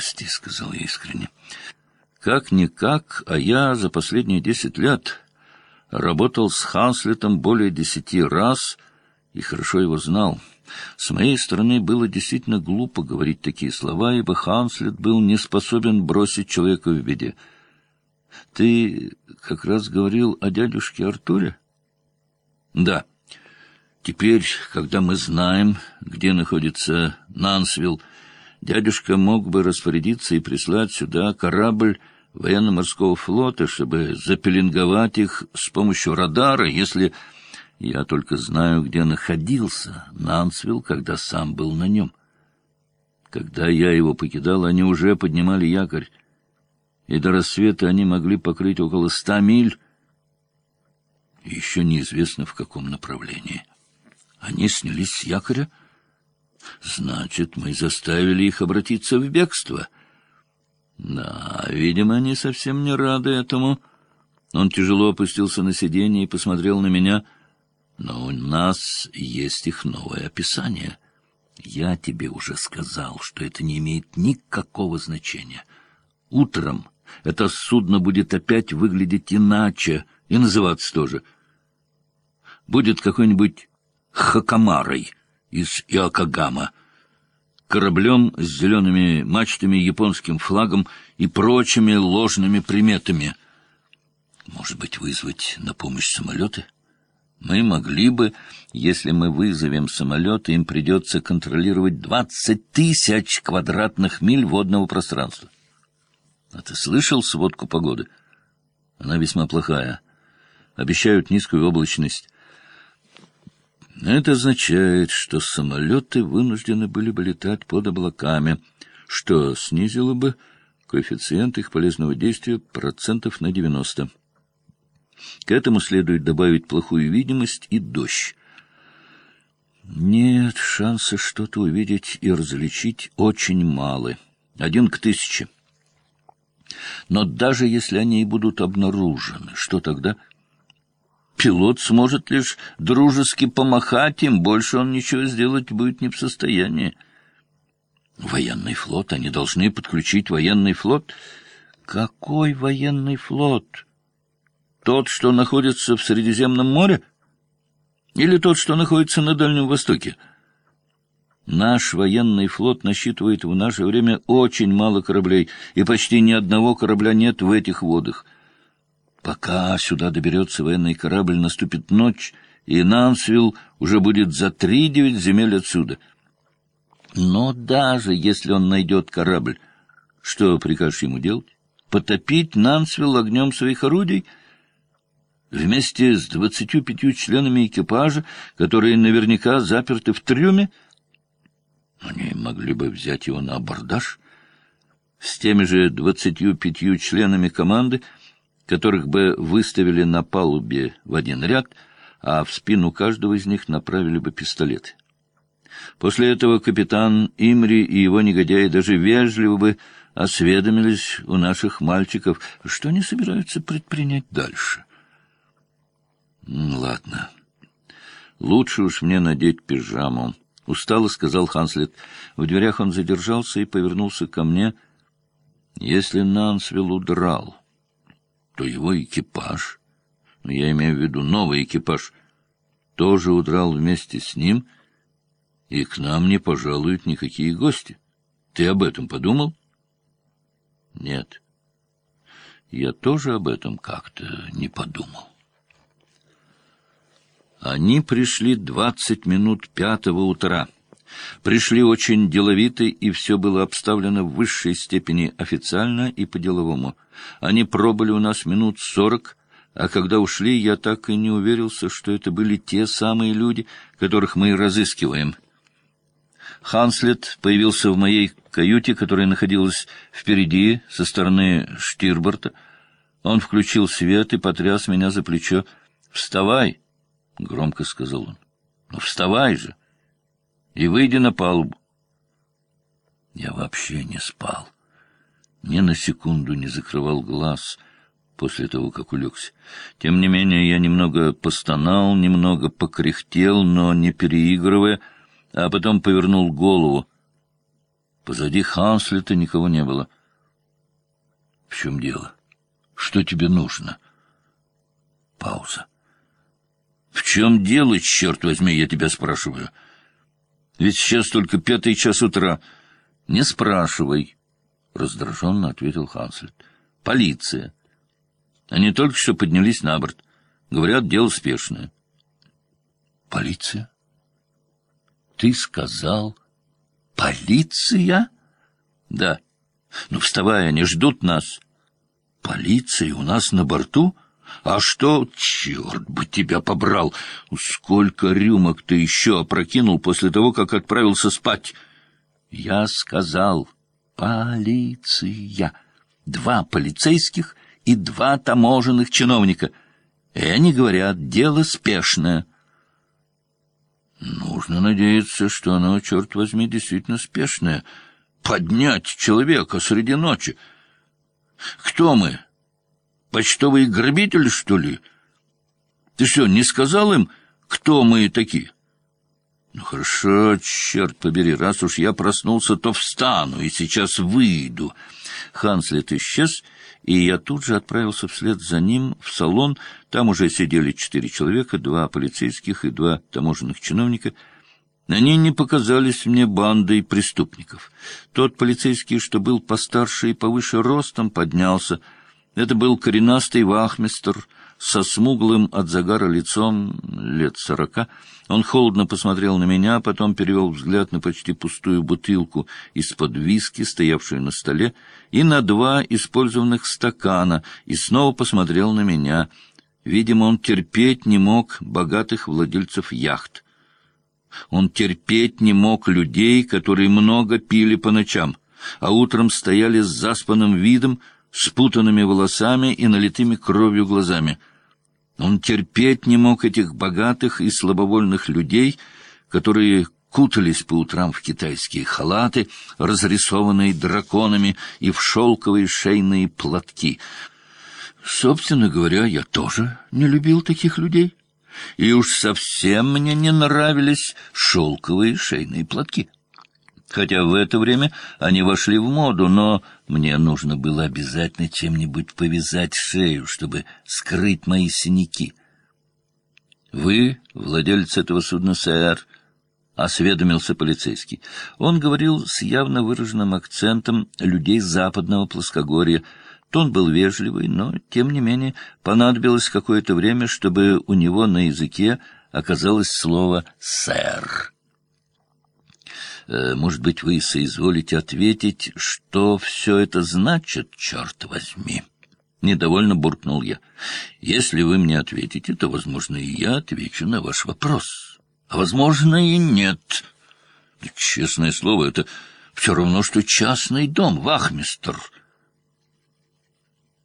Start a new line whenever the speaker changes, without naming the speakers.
прости, — сказал я искренне. Как-никак, а я за последние десять лет работал с Ханслетом более десяти раз и хорошо его знал. С моей стороны было действительно глупо говорить такие слова, ибо Ханслет был не способен бросить человека в беде. Ты как раз говорил о дядюшке Артуре? Да. Теперь, когда мы знаем, где находится Нансвилл, дядюшка мог бы распорядиться и прислать сюда корабль военно-морского флота, чтобы запеленговать их с помощью радара, если... Я только знаю, где находился Нансвилл, когда сам был на нем. Когда я его покидал, они уже поднимали якорь, и до рассвета они могли покрыть около ста миль, еще неизвестно в каком направлении. Они снялись с якоря? Значит, мы заставили их обратиться в бегство. Да, видимо, они совсем не рады этому. Он тяжело опустился на сиденье и посмотрел на меня. Но у нас есть их новое описание. Я тебе уже сказал, что это не имеет никакого значения. Утром это судно будет опять выглядеть иначе и называться тоже. Будет какой-нибудь Хакамарой из Иокагама, кораблем с зелеными мачтами, японским флагом и прочими ложными приметами. Может быть, вызвать на помощь самолеты? Мы могли бы, если мы вызовем самолеты, им придется контролировать двадцать тысяч квадратных миль водного пространства. А ты слышал сводку погоды? Она весьма плохая. Обещают низкую облачность. Это означает, что самолеты вынуждены были бы летать под облаками, что снизило бы коэффициент их полезного действия процентов на 90. К этому следует добавить плохую видимость и дождь. Нет, шансы что-то увидеть и различить очень малы. Один к тысяче. Но даже если они и будут обнаружены, что тогда... Пилот сможет лишь дружески помахать им, больше он ничего сделать будет не в состоянии. Военный флот, они должны подключить военный флот. Какой военный флот? Тот, что находится в Средиземном море? Или тот, что находится на Дальнем Востоке? Наш военный флот насчитывает в наше время очень мало кораблей, и почти ни одного корабля нет в этих водах — Пока сюда доберется военный корабль, наступит ночь, и Нансвилл уже будет за три-девять земель отсюда. Но даже если он найдет корабль, что прикажешь ему делать? Потопить Нансвилл огнем своих орудий? Вместе с двадцатью пятью членами экипажа, которые наверняка заперты в трюме? Они могли бы взять его на абордаж. С теми же двадцатью пятью членами команды — которых бы выставили на палубе в один ряд, а в спину каждого из них направили бы пистолеты. После этого капитан Имри и его негодяи даже вежливо бы осведомились у наших мальчиков, что они собираются предпринять дальше. «Ладно. Лучше уж мне надеть пижаму», — устало сказал Ханслет. В дверях он задержался и повернулся ко мне. «Если Нансвилл удрал, то его экипаж, ну, я имею в виду новый экипаж, тоже удрал вместе с ним, и к нам не пожалуют никакие гости. Ты об этом подумал? Нет. Я тоже об этом как-то не подумал. Они пришли двадцать минут пятого утра. Пришли очень деловито, и все было обставлено в высшей степени официально и по-деловому. Они пробыли у нас минут сорок, а когда ушли, я так и не уверился, что это были те самые люди, которых мы разыскиваем. Ханслет появился в моей каюте, которая находилась впереди, со стороны Штирборта. Он включил свет и потряс меня за плечо. «Вставай!» — громко сказал он. «Ну, вставай же!» И выйди на палубу. Я вообще не спал. Ни на секунду не закрывал глаз после того, как улегся. Тем не менее, я немного постонал, немного покряхтел, но не переигрывая, а потом повернул голову. Позади Ханслета никого не было. — В чем дело? Что тебе нужно? Пауза. — В чем дело, черт возьми, я тебя спрашиваю? Ведь сейчас только пятый час утра. — Не спрашивай, — раздраженно ответил Ханслет. — Полиция. Они только что поднялись на борт. Говорят, дело спешное. — Полиция? Ты сказал «Полиция?» «Да. Ну, вставай, они ждут нас». «Полиция у нас на борту?» «А что? Черт бы тебя побрал! Сколько рюмок ты еще опрокинул после того, как отправился спать?» «Я сказал, полиция. Два полицейских и два таможенных чиновника. И они говорят, дело спешное». Нужно надеяться, что оно, черт возьми, действительно спешное. Поднять человека среди ночи. Кто мы? Почтовые грабители, что ли? Ты что, не сказал им, кто мы такие? Ну, хорошо, черт побери, раз уж я проснулся, то встану и сейчас выйду. Ханслет исчез, и я тут же отправился вслед за ним в салон. Там уже сидели четыре человека, два полицейских и два таможенных чиновника. Они не показались мне бандой преступников. Тот полицейский, что был постарше и повыше ростом, поднялся. Это был коренастый вахмистр — со смуглым от загара лицом лет сорока. Он холодно посмотрел на меня, потом перевел взгляд на почти пустую бутылку из-под виски, стоявшую на столе, и на два использованных стакана, и снова посмотрел на меня. Видимо, он терпеть не мог богатых владельцев яхт. Он терпеть не мог людей, которые много пили по ночам, а утром стояли с заспанным видом, спутанными волосами и налитыми кровью глазами — он терпеть не мог этих богатых и слабовольных людей, которые кутались по утрам в китайские халаты, разрисованные драконами, и в шелковые шейные платки. Собственно говоря, я тоже не любил таких людей. И уж совсем мне не нравились шелковые шейные платки хотя в это время они вошли в моду, но мне нужно было обязательно чем-нибудь повязать шею, чтобы скрыть мои синяки. — Вы владелец этого судна, сэр? — осведомился полицейский. Он говорил с явно выраженным акцентом людей западного плоскогорья. Тон был вежливый, но, тем не менее, понадобилось какое-то время, чтобы у него на языке оказалось слово «сэр». Э, может быть, вы соизволите ответить, что все это значит, черт возьми? Недовольно буркнул я. Если вы мне ответите, то, возможно, и я отвечу на ваш вопрос. А, возможно, и нет. Честное слово, это все равно, что частный дом, вахмистр —